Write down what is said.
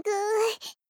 ぐ